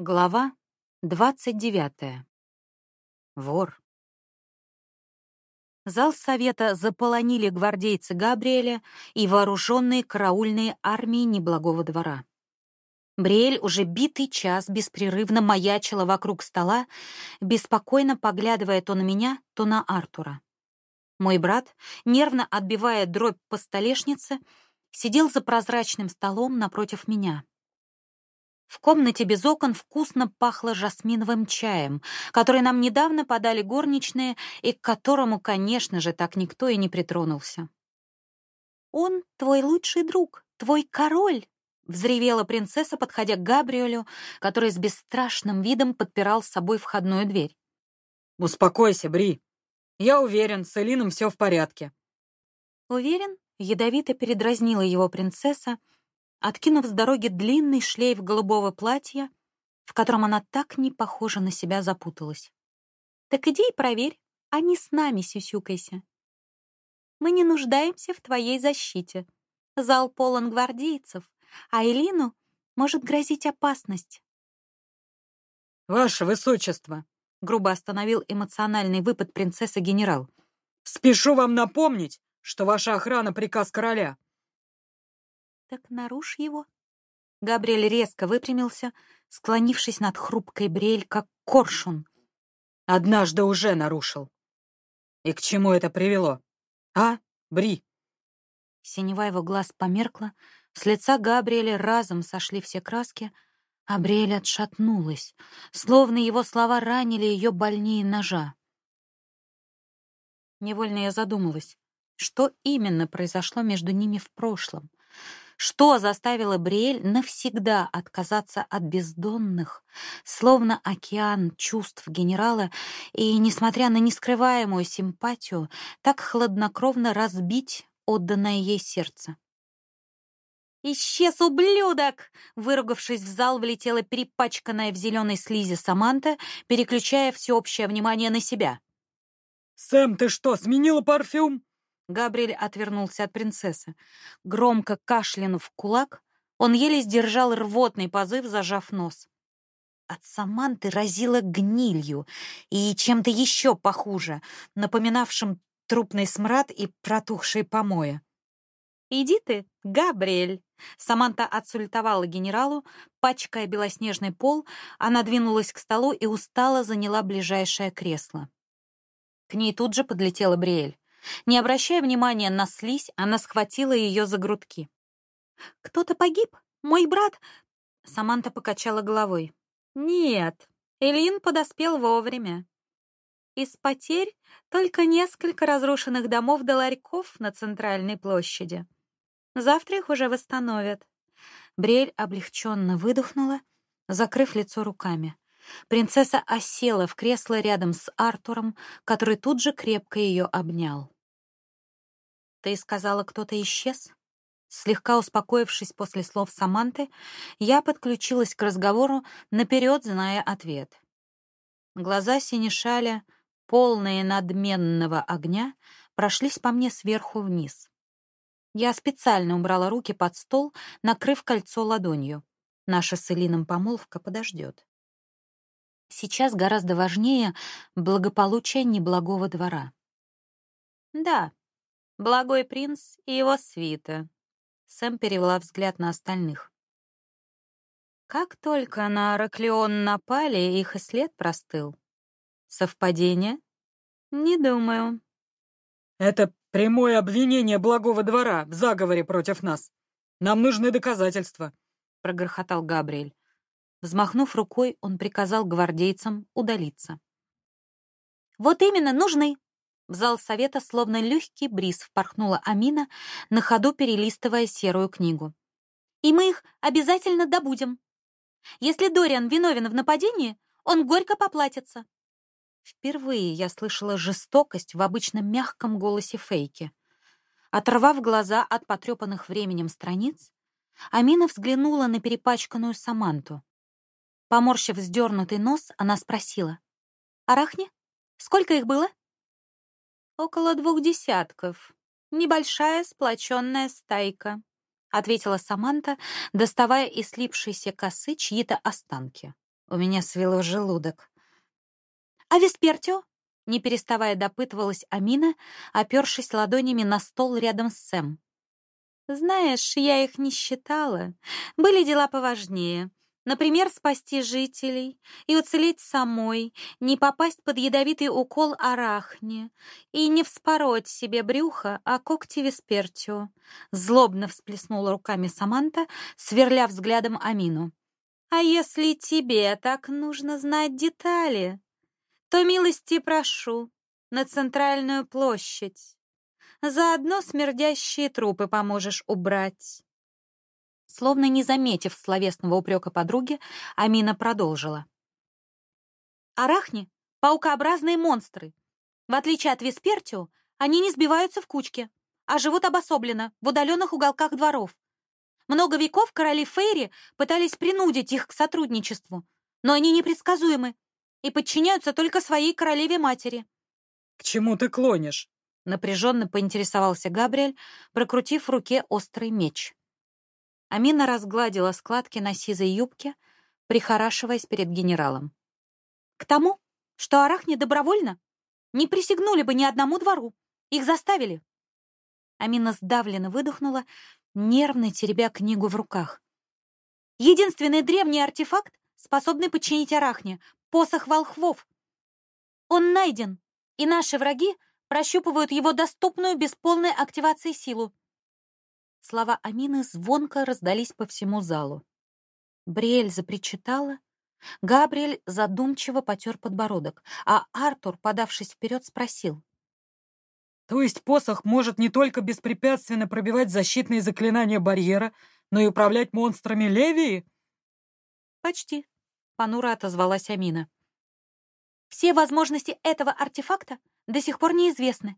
Глава двадцать девятая. Вор. Зал совета заполонили гвардейцы Габриэля и вооруженные караульные армии неблагого двора. Бриэль уже битый час беспрерывно маячила вокруг стола, беспокойно поглядывая то на меня, то на Артура. Мой брат, нервно отбивая дробь по столешнице, сидел за прозрачным столом напротив меня. В комнате без окон вкусно пахло жасминовым чаем, который нам недавно подали горничные и к которому, конечно же, так никто и не притронулся. «Он твой лучший друг, твой король!» — взревела принцесса, подходя к Габриэлю, который с бесстрашным видом подпирал с собой входную дверь. «Успокойся, Бри. Я уверен, с Элином все в порядке». «Уверен?» — ядовито передразнила его принцесса, откинув с дороги длинный шлейф голубого платья, в котором она так не похожа на себя запуталась. «Так иди и проверь, а не с нами сюсюкайся. Мы не нуждаемся в твоей защите. Зал полон гвардейцев, а Элину может грозить опасность». «Ваше Высочество!» — грубо остановил эмоциональный выпад принцессы генерал. «Спешу вам напомнить, что ваша охрана — приказ короля. Так нарушь его. Габриэль резко выпрямился, склонившись над хрупкой Бриэль, как коршун. Однажды уже нарушил. И к чему это привело? А, Бри? Синева его глаз померкла, с лица Габриэля разом сошли все краски, а Бриэль отшатнулась, словно его слова ранили ее больнее ножа. Невольно я задумалась, что именно произошло между ними в прошлом. Что заставило Бриэль навсегда отказаться от бездонных, словно океан чувств генерала, и, несмотря на нескрываемую симпатию, так хладнокровно разбить отданное ей сердце? «Исчез, ублюдок!» Выругавшись в зал, влетела перепачканная в зеленой слизи Саманта, переключая всеобщее внимание на себя. «Сэм, ты что, сменила парфюм?» Габриэль отвернулся от принцессы. Громко кашлянув кулак, он еле сдержал рвотный позыв, зажав нос. От Саманты разило гнилью и чем-то еще похуже, напоминавшим трупный смрад и протухшие помои. «Иди ты, Габриэль!» Саманта отсультовала генералу, пачкая белоснежный пол, она двинулась к столу и устало заняла ближайшее кресло. К ней тут же подлетела Бриэль. Не обращая внимания на слизь, она схватила ее за грудки. «Кто-то погиб? Мой брат?» Саманта покачала головой. «Нет, Элин подоспел вовремя. Из потерь только несколько разрушенных домов до ларьков на центральной площади. Завтра их уже восстановят». Брель облегченно выдохнула, закрыв лицо руками. Принцесса осела в кресло рядом с Артуром, который тут же крепко ее обнял. «Ты сказала, кто-то исчез?» Слегка успокоившись после слов Саманты, я подключилась к разговору, наперед зная ответ. Глаза Синишаля, полные надменного огня, прошлись по мне сверху вниз. Я специально убрала руки под стол, накрыв кольцо ладонью. Наша с Элином помолвка подождет. Сейчас гораздо важнее благополучие неблагого двора. Да, благой принц и его свита. Сэм перевела взгляд на остальных. Как только на Араклеон напали, их и след простыл. Совпадение? Не думаю. Это прямое обвинение благого двора в заговоре против нас. Нам нужны доказательства, прогрохотал Габриэль. Взмахнув рукой, он приказал гвардейцам удалиться. «Вот именно, нужны!» В зал совета словно легкий бриз впорхнула Амина, на ходу перелистывая серую книгу. «И мы их обязательно добудем. Если Дориан виновен в нападении, он горько поплатится». Впервые я слышала жестокость в обычном мягком голосе Фейки. Оторвав глаза от потрепанных временем страниц, Амина взглянула на перепачканную Саманту. Поморщив вздернутый нос, она спросила. «Арахни? Сколько их было?» «Около двух десятков. Небольшая сплоченная стайка», — ответила Саманта, доставая из слипшейся косы чьи-то останки. У меня свело желудок. «А Веспертио?» — не переставая допытывалась Амина, опершись ладонями на стол рядом с Сэм. «Знаешь, я их не считала. Были дела поважнее. Например, спасти жителей и уцелеть самой, не попасть под ядовитый укол арахни и не вспороть себе брюхо, а когти Веспертио. Злобно всплеснула руками Саманта, сверля взглядом Амину. «А если тебе так нужно знать детали, то милости прошу на центральную площадь. Заодно смердящие трупы поможешь убрать». Словно не заметив словесного упрека подруги, Амина продолжила. «Арахни — паукообразные монстры. В отличие от Веспертио, они не сбиваются в кучки, а живут обособленно, в удаленных уголках дворов. Много веков короли Фейри пытались принудить их к сотрудничеству, но они непредсказуемы и подчиняются только своей королеве-матери». «К чему ты клонишь?» Напряженно поинтересовался Габриэль, прокрутив в руке острый меч. Амина разгладила складки на сизой юбке, прихорашиваясь перед генералом. «К тому, что арахни добровольно не присягнули бы ни одному двору. Их заставили». Амина сдавленно выдохнула, нервно теребя книгу в руках. «Единственный древний артефакт, способный подчинить арахне — посох волхвов. Он найден, и наши враги прощупывают его доступную без полной активации силу. Слова Амины звонко раздались по всему залу. Бриэль запричитала, Габриэль задумчиво потер подбородок, а Артур, подавшись вперед, спросил. «То есть посох может не только беспрепятственно пробивать защитные заклинания барьера, но и управлять монстрами Левии?» «Почти», — понуро отозвалась Амина. «Все возможности этого артефакта до сих пор неизвестны.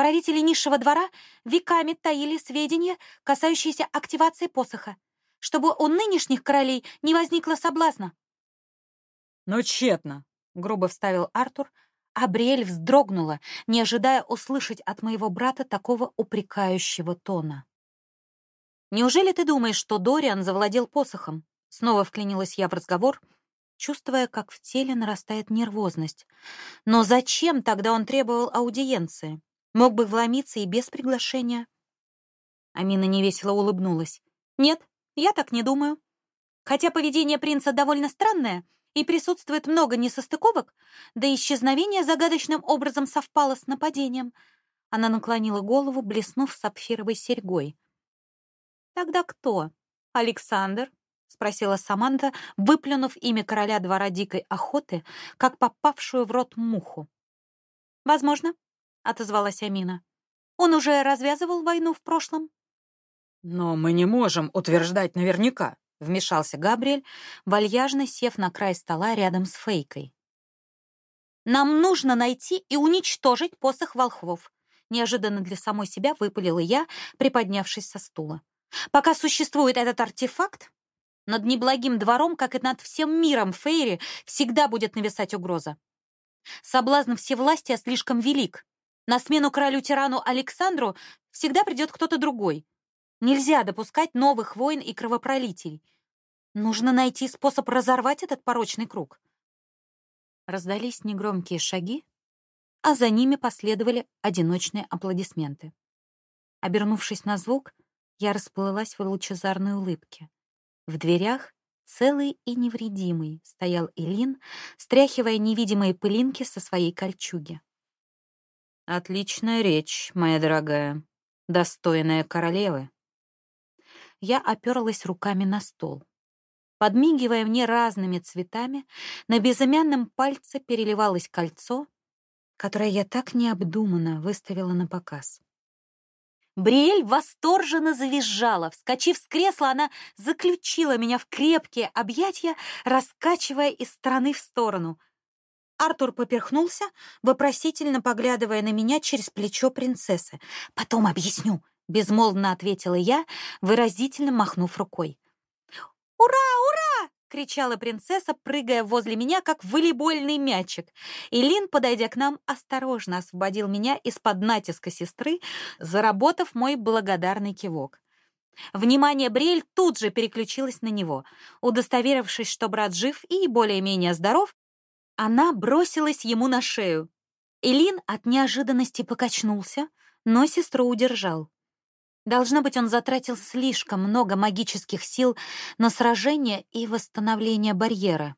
Правители низшего двора веками таили сведения, касающиеся активации посоха, чтобы у нынешних королей не возникло соблазна. «Но тщетно», — грубо вставил Артур, а Бриэль вздрогнула, не ожидая услышать от моего брата такого упрекающего тона. «Неужели ты думаешь, что Дориан завладел посохом?» Снова вклинилась я в разговор, чувствуя, как в теле нарастает нервозность. «Но зачем тогда он требовал аудиенции?» Мог бы вломиться и без приглашения. Амина невесело улыбнулась. Нет, я так не думаю. Хотя поведение принца довольно странное и присутствует много несостыковок, да исчезновение загадочным образом совпало с нападением. Она наклонила голову, блеснув сапфировой серьгой. «Тогда кто? Александр?» — спросила Саманта, выплюнув имя короля двора дикой охоты, как попавшую в рот муху. «Возможно», — отозвалась Амина. «Он уже развязывал войну в прошлом?» «Но мы не можем утверждать наверняка», — вмешался Габриэль, вальяжно сев на край стола рядом с Фейкой. «Нам нужно найти и уничтожить посох волхвов», — неожиданно для самой себя выпалила я, приподнявшись со стула. «Пока существует этот артефакт, над неблагим двором, как и над всем миром Фейри, всегда будет нависать угроза. Соблазн всевластия слишком велик, на смену королю-тирану Александру всегда придет кто-то другой. Нельзя допускать новых войн и кровопролитий. Нужно найти способ разорвать этот порочный круг. Раздались негромкие шаги, а за ними последовали одиночные аплодисменты. Обернувшись на звук, я расплылась в лучезарной улыбке. В дверях, целый и невредимый, стоял Илин, стряхивая невидимые пылинки со своей кольчуги. Отличная речь, моя дорогая, достойная королевы. Я оперлась руками на стол. Подмигивая мне разными цветами, на безымянном пальце переливалось кольцо, которое я так необдуманно выставила на показ. Бриэль восторженно завизжала. Вскочив с кресла, она заключила меня в крепкие объятия, раскачивая из стороны в сторону — Артур поперхнулся, вопросительно поглядывая на меня через плечо принцессы. «Потом объясню», — безмолвно ответила я, выразительно махнув рукой. «Ура, ура!» — кричала принцесса, прыгая возле меня, как волейбольный мячик. И Лин, подойдя к нам, осторожно освободил меня из-под натиска сестры, заработав мой благодарный кивок. Внимание Брель тут же переключилось на него. Удостоверившись, что брат жив и более-менее здоров, она бросилась ему на шею. Элин от неожиданности покачнулся, но сестру удержал. Должно быть, он затратил слишком много магических сил на сражение и восстановление барьера.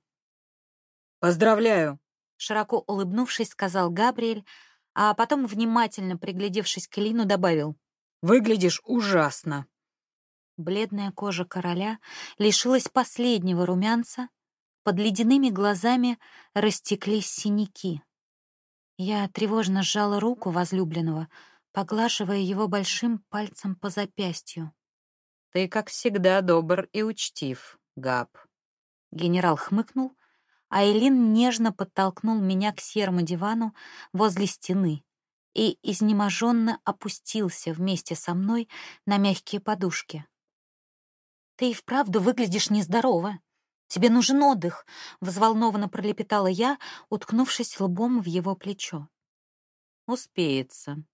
«Поздравляю!» — широко улыбнувшись, сказал Габриэль, а потом, внимательно приглядевшись к Лину, добавил. «Выглядишь ужасно!» Бледная кожа короля лишилась последнего румянца, под ледяными глазами растеклись синяки. Я тревожно сжала руку возлюбленного, поглаживая его большим пальцем по запястью. «Ты, как всегда, добр и учтив, Габ». Генерал хмыкнул, а Элин нежно подтолкнул меня к серому дивану возле стены и изнеможенно опустился вместе со мной на мягкие подушки. «Ты и вправду выглядишь нездорово. Тебе нужен отдых», — взволнованно пролепетала я, уткнувшись лбом в его плечо. «Успеется.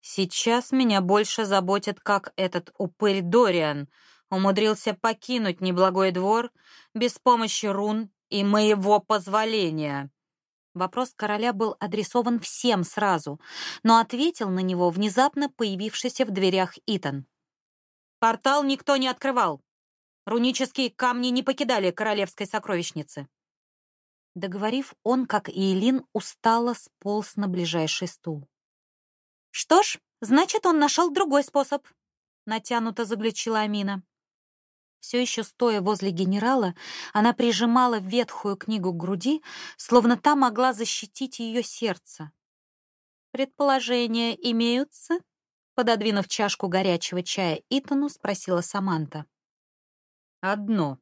Сейчас меня больше заботит, как этот упырь Дориан умудрился покинуть неблагой двор без помощи рун и моего позволения». Вопрос короля был адресован всем сразу, но ответил на него внезапно появившийся в дверях Итан. «Портал никто не открывал. Рунические камни не покидали королевской сокровищницы. Договорив, он, как и Элин, устало сполз на ближайший стул. «Что ж, значит, он нашел другой способ», — натянуто заключила Амина. Все еще стоя возле генерала, она прижимала ветхую книгу к груди, словно та могла защитить ее сердце. «Предположения имеются?» Пододвинув чашку горячего чая Итану, спросила Саманта. «Одно.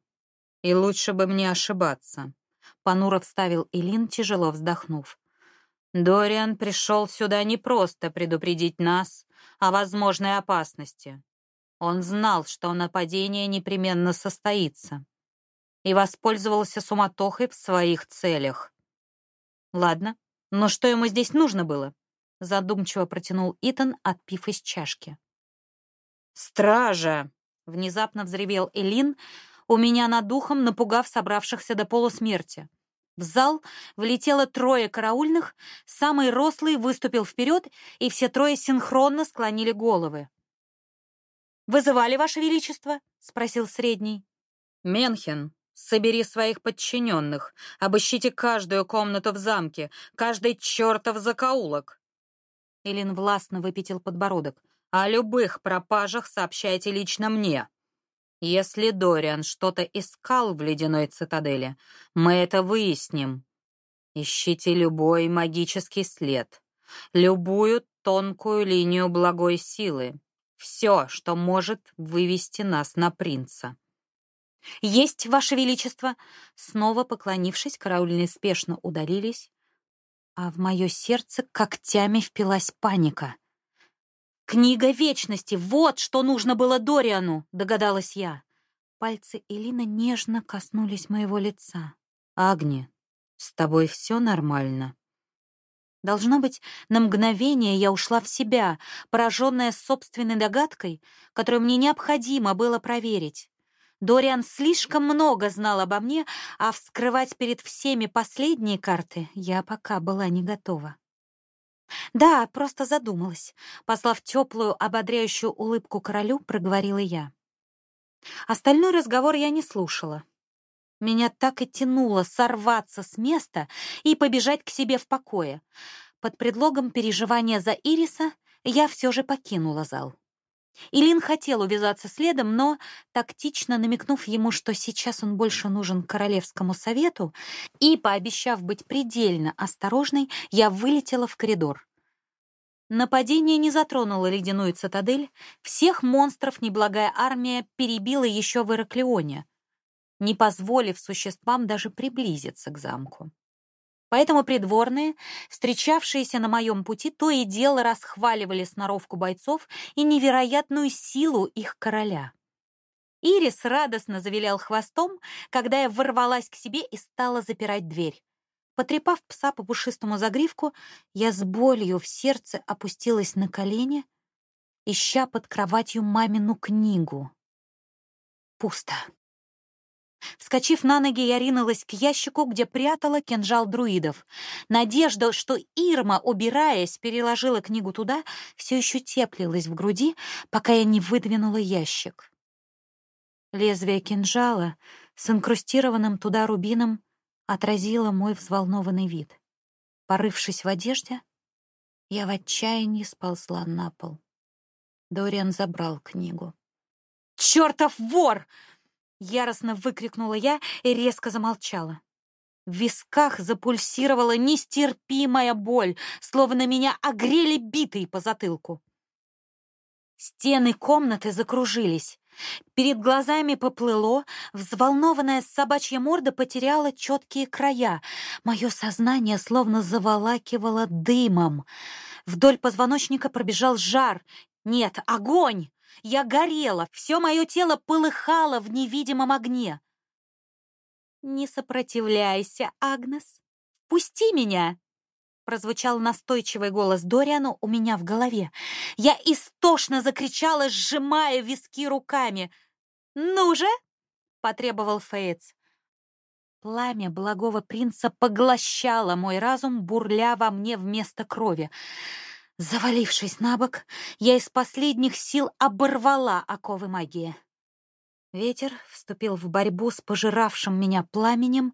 И лучше бы мне ошибаться», — понуро вставил Илин, тяжело вздохнув. «Дориан пришел сюда не просто предупредить нас о возможной опасности. Он знал, что нападение непременно состоится, и воспользовался суматохой в своих целях. Ладно, но что ему здесь нужно было? Задумчиво протянул Итан, отпив из чашки. «Стража!» Внезапно взревел Элин, у меня над духом напугав собравшихся до полусмерти. В зал влетело трое караульных, самый рослый выступил вперед, и все трое синхронно склонили головы. «Вызывали, Ваше Величество?» — спросил средний. «Менхен, собери своих подчиненных, обыщите каждую комнату в замке, каждый чертов закоулок». Элин властно выпятил подбородок. О любых пропажах сообщайте лично мне. Если Дориан что-то искал в ледяной цитадели, мы это выясним. Ищите любой магический след, любую тонкую линию благой силы. Все, что может вывести нас на принца. «Есть, Ваше Величество!» Снова поклонившись, караульные спешно удалились, а в мое сердце когтями впилась паника. «Книга Вечности! Вот что нужно было Дориану!» — догадалась я. Пальцы Элины нежно коснулись моего лица. «Агни, с тобой все нормально?» Должно быть, на мгновение я ушла в себя, пораженная собственной догадкой, которую мне необходимо было проверить. Дориан слишком много знал обо мне, а вскрывать перед всеми последние карты я пока была не готова. «Да, просто задумалась», — послав теплую, ободряющую улыбку королю, проговорила я. Остальной разговор я не слушала. Меня так и тянуло сорваться с места и побежать к себе в покое. Под предлогом переживания за Ириса я все же покинула зал. Илин хотел увязаться следом, но, тактично намекнув ему, что сейчас он больше нужен королевскому совету, и, пообещав быть предельно осторожной, я вылетела в коридор. Нападение не затронуло ледяную цитадель, всех монстров неблагая армия перебила еще в Ираклионе, не позволив существам даже приблизиться к замку. Поэтому придворные, встречавшиеся на моем пути, то и дело расхваливали сноровку бойцов и невероятную силу их короля. Ирис радостно завилял хвостом, когда я ворвалась к себе и стала запирать дверь. Потрепав пса по пушистому загривку, я с болью в сердце опустилась на колени, ища под кроватью мамину книгу. Пусто. Вскочив на ноги, я ринулась к ящику, где прятала кинжал друидов. Надежда, что Ирма, убираясь, переложила книгу туда, все еще теплилась в груди, пока я не выдвинула ящик. Лезвие кинжала с инкрустированным туда рубином отразило мой взволнованный вид. Порывшись в одежде, я в отчаянии сползла на пол. Дориан забрал книгу. «Чёртов вор!» Яростно выкрикнула я и резко замолчала. В висках запульсировала нестерпимая боль, словно меня огрели битой по затылку. Стены комнаты закружились. Перед глазами поплыло, взволнованная собачья морда потеряла четкие края. Мое сознание словно заволакивало дымом. Вдоль позвоночника пробежал жар. Нет, огонь! Я горела, все мое тело полыхало в невидимом огне. «Не сопротивляйся, Агнес. Пусти меня!» Прозвучал настойчивый голос Дориану у меня в голове. Я истошно закричала, сжимая виски руками. «Ну же!» — потребовал Фейтс. Пламя благого принца поглощало мой разум, бурля во мне вместо крови. Завалившись на бок, я из последних сил оборвала оковы магии. Ветер вступил в борьбу с пожиравшим меня пламенем,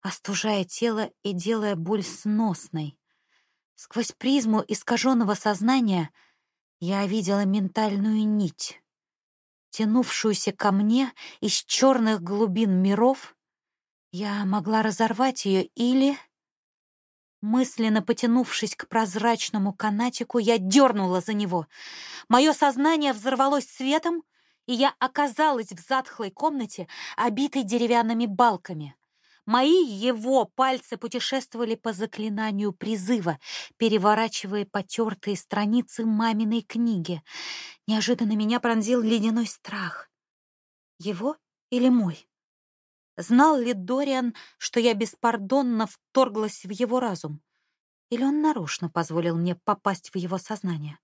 остужая тело и делая боль сносной. Сквозь призму искаженного сознания я видела ментальную нить, тянувшуюся ко мне из черных глубин миров. Я могла разорвать ее или Мысленно потянувшись к прозрачному канатику, я дернула за него. Мое сознание взорвалось светом, и я оказалась в затхлой комнате, обитой деревянными балками. Мои его пальцы путешествовали по заклинанию призыва, переворачивая потертые страницы маминой книги. Неожиданно меня пронзил ледяной страх. Его или мой? Знал ли Дориан, что я беспардонно вторглась в его разум? Или он нарочно позволил мне попасть в его сознание?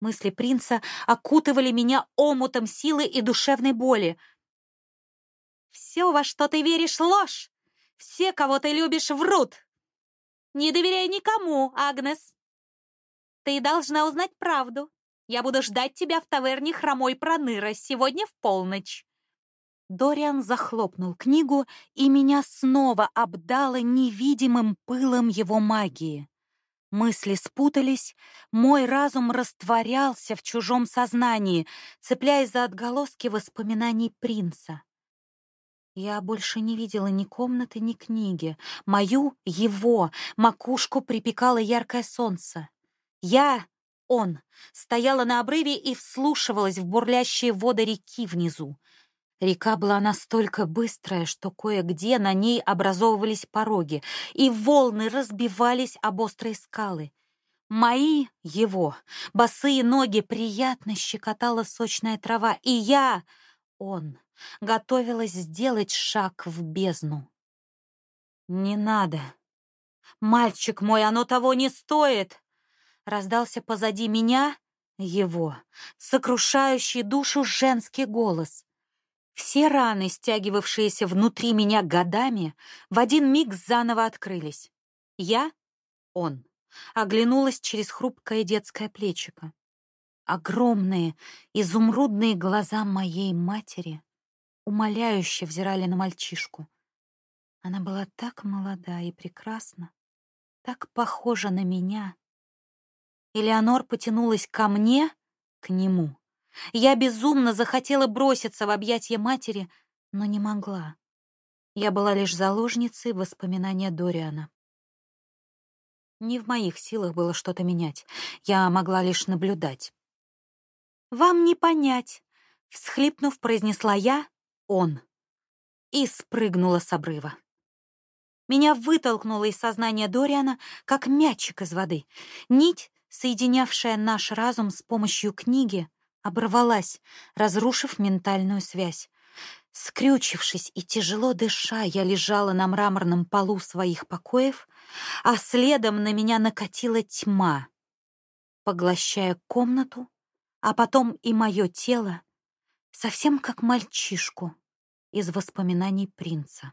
Мысли принца окутывали меня омутом силы и душевной боли. «Все, во что ты веришь, ложь! Все, кого ты любишь, врут! Не доверяй никому, Агнес! Ты должна узнать правду. Я буду ждать тебя в таверне Хромой Проныра сегодня в полночь. Дориан захлопнул книгу, и меня снова обдало невидимым пылом его магии. Мысли спутались, мой разум растворялся в чужом сознании, цепляясь за отголоски воспоминаний принца. Я больше не видела ни комнаты, ни книги. Мою, его, макушку припекало яркое солнце. Я, он, стояла на обрыве и вслушивалась в бурлящие воды реки внизу. Река была настолько быстрая, что кое-где на ней образовывались пороги, и волны разбивались об острые скалы. Мои, его, босые ноги приятно щекотала сочная трава, и я, он, готовилась сделать шаг в бездну. «Не надо! Мальчик мой, оно того не стоит!» Раздался позади меня его, сокрушающий душу женский голос. Все раны, стягивавшиеся внутри меня годами, в один миг заново открылись. Я, он, оглянулась через хрупкое детское плечико. Огромные, изумрудные глаза моей матери умоляюще взирали на мальчишку. Она была так молода и прекрасна, так похожа на меня. Элеонор потянулась ко мне, к нему. Я безумно захотела броситься в объятия матери, но не могла. Я была лишь заложницей воспоминания Дориана. Не в моих силах было что-то менять. Я могла лишь наблюдать. «Вам не понять», — всхлипнув, произнесла я «он» и спрыгнула с обрыва. Меня вытолкнуло из сознания Дориана, как мячик из воды. Нить, соединявшая наш разум с помощью книги, оборвалась, разрушив ментальную связь. Скрючившись и тяжело дыша, я лежала на мраморном полу своих покоев, а следом на меня накатила тьма, поглощая комнату, а потом и мое тело, совсем как мальчишку из воспоминаний принца.